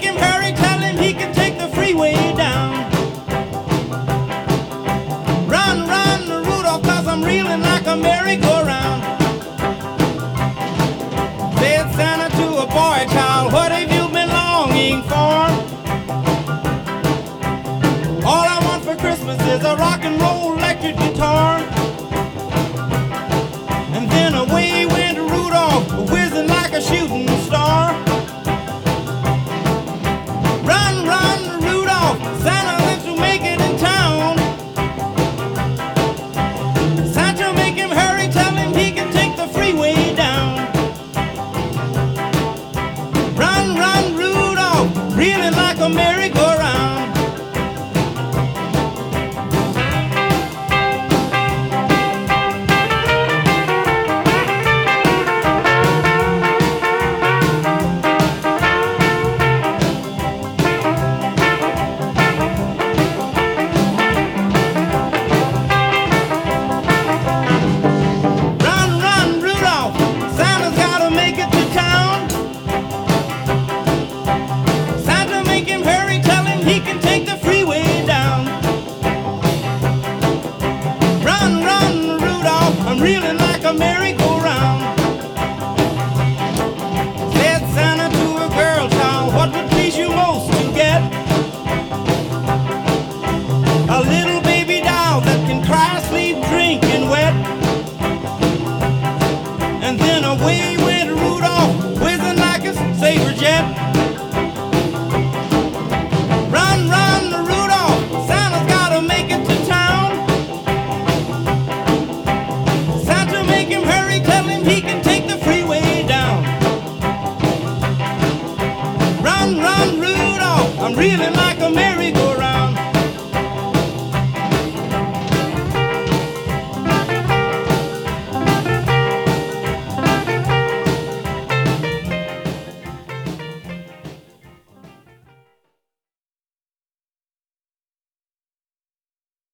Make him hurry, tell him he can take the freeway down. Run, run, Rudolph, i I'm reeling like a merry-go-round. really like a merry-go-round. Said Santa to a girl child, what would please you most to get? A little baby doll that can cry, sleep, drink, and wet. And then away went Rudolph, whizzing like a saber jet. run, run, Rudolph. I'm really like a merry-go-round.